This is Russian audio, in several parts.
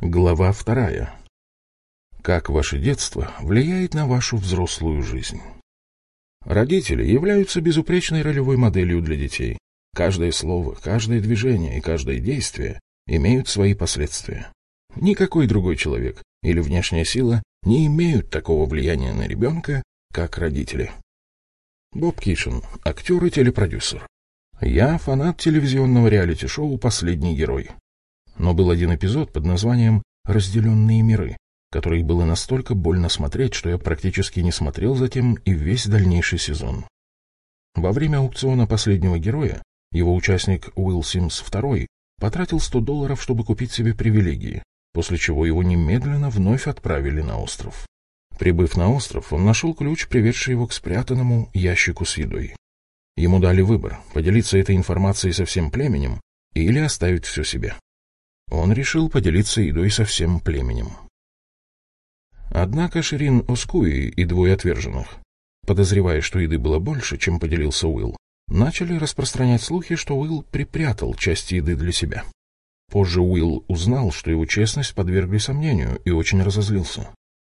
Глава вторая. Как ваше детство влияет на вашу взрослую жизнь? Родители являются безупречной ролевой моделью для детей. Каждое слово, каждое движение и каждое действие имеют свои последствия. Никакой другой человек или внешняя сила не имеют такого влияния на ребенка, как родители. Боб Кишин, актер и телепродюсер. Я фанат телевизионного реалити-шоу «Последний герой» но был один эпизод под названием «Разделенные миры», который было настолько больно смотреть, что я практически не смотрел затем и весь дальнейший сезон. Во время аукциона последнего героя его участник Уилл Симс II потратил 100 долларов, чтобы купить себе привилегии, после чего его немедленно вновь отправили на остров. Прибыв на остров, он нашел ключ, приведший его к спрятанному ящику с едой. Ему дали выбор – поделиться этой информацией со всем племенем или оставить все себе. Он решил поделиться едой со всем племенем. Однако Ширин Оскуи и двое отверженных, подозревая, что еды было больше, чем поделился Уилл, начали распространять слухи, что Уилл припрятал часть еды для себя. Позже Уилл узнал, что его честность подвергли сомнению, и очень разозлился.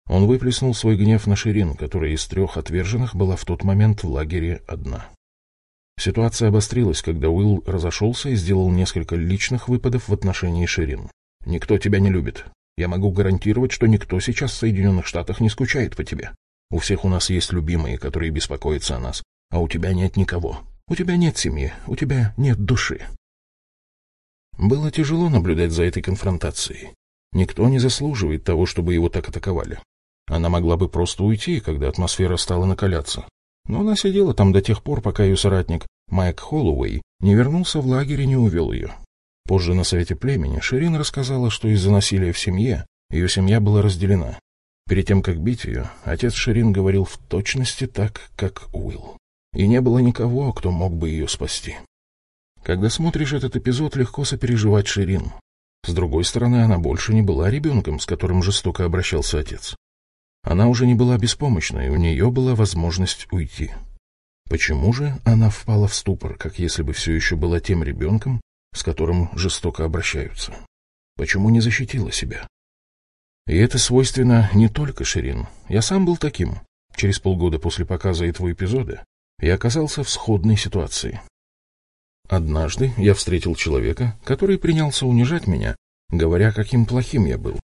Он выплеснул свой гнев на Ширин, которая из трех отверженных была в тот момент в лагере одна. Ситуация обострилась, когда Уилл разошелся и сделал несколько личных выпадов в отношении Ширин. «Никто тебя не любит. Я могу гарантировать, что никто сейчас в Соединенных Штатах не скучает по тебе. У всех у нас есть любимые, которые беспокоятся о нас, а у тебя нет никого. У тебя нет семьи, у тебя нет души». Было тяжело наблюдать за этой конфронтацией. Никто не заслуживает того, чтобы его так атаковали. Она могла бы просто уйти, когда атмосфера стала накаляться. Но она сидела там до тех пор, пока ее соратник Майк Холлоуэй не вернулся в лагерь и не увел ее. Позже на совете племени Ширин рассказала, что из-за насилия в семье ее семья была разделена. Перед тем, как бить ее, отец Ширин говорил в точности так, как Уилл. И не было никого, кто мог бы ее спасти. Когда смотришь этот эпизод, легко сопереживать Ширин. С другой стороны, она больше не была ребенком, с которым жестоко обращался отец. Она уже не была беспомощной, у нее была возможность уйти. Почему же она впала в ступор, как если бы все еще была тем ребенком, с которым жестоко обращаются? Почему не защитила себя? И это свойственно не только Ширин. Я сам был таким. Через полгода после показа этого эпизода я оказался в сходной ситуации. Однажды я встретил человека, который принялся унижать меня, говоря, каким плохим я был.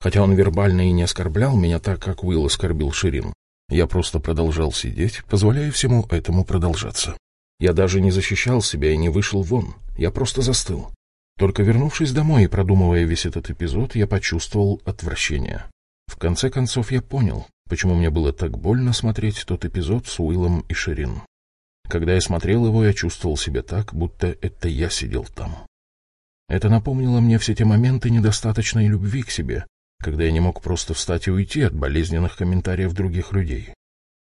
Хотя он вербально и не оскорблял меня так, как Уилл оскорбил Ширин. Я просто продолжал сидеть, позволяя всему этому продолжаться. Я даже не защищал себя и не вышел вон. Я просто застыл. Только вернувшись домой и продумывая весь этот эпизод, я почувствовал отвращение. В конце концов я понял, почему мне было так больно смотреть тот эпизод с Уиллом и Ширин. Когда я смотрел его, я чувствовал себя так, будто это я сидел там. Это напомнило мне все те моменты недостаточной любви к себе, когда я не мог просто встать и уйти от болезненных комментариев других людей.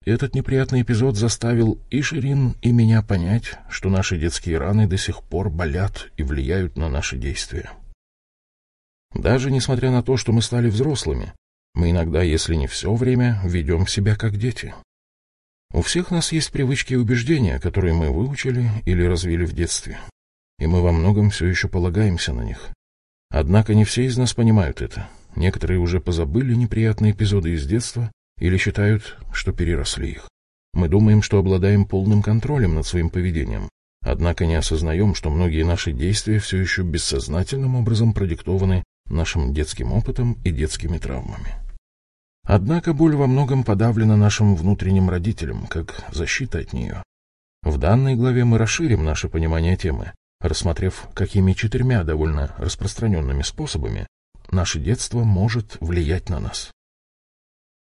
Этот неприятный эпизод заставил и Ширин, и меня понять, что наши детские раны до сих пор болят и влияют на наши действия. Даже несмотря на то, что мы стали взрослыми, мы иногда, если не все время, ведем себя как дети. У всех нас есть привычки и убеждения, которые мы выучили или развили в детстве, и мы во многом все еще полагаемся на них. Однако не все из нас понимают это. Некоторые уже позабыли неприятные эпизоды из детства или считают, что переросли их. Мы думаем, что обладаем полным контролем над своим поведением, однако не осознаем, что многие наши действия все еще бессознательным образом продиктованы нашим детским опытом и детскими травмами. Однако боль во многом подавлена нашим внутренним родителям, как защита от нее. В данной главе мы расширим наше понимание темы, рассмотрев, какими четырьмя довольно распространенными способами наше детство может влиять на нас.